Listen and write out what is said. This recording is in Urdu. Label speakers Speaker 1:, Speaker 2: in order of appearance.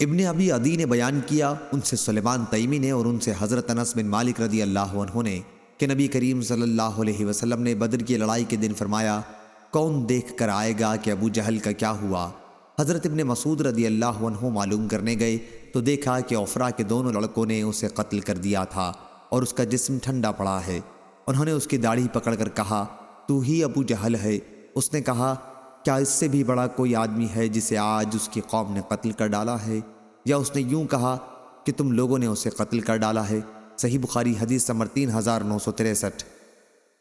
Speaker 1: ابن ابی عدی نے بیان کیا، ان سے سلیمان تیمی نے اور ان سے حضرت انس بن مالک رضی اللہ عنہ نے کہ نبی کریم صلی اللہ علیہ وسلم نے بدر کی لڑائی کے دن فرمایا، کون دیکھ کر آئے گا کہ ابو جہل کا کیا ہوا؟ حضرت ابن مسعود رضی اللہ عنہ معلوم کرنے گئے تو دیکھا کہ افرا کے دونوں لڑکوں نے اسے قتل کر دیا تھا اور اس کا جسم ٹھنڈا پڑا ہے۔ انہوں نے اس کی داڑھی پکڑ کر کہا، تو ہی ابو جہل ہے۔ اس نے کہا کیا اس سے بھی بڑا کوئی آدمی ہے جسے آج اس کی قوم نے قتل کر ڈالا ہے؟ یا اس نے یوں کہا کہ تم لوگوں نے اسے قتل کر ڈالا ہے؟ صحیح بخاری حدیث نمبر تین ہزار نو سو تریسٹھ۔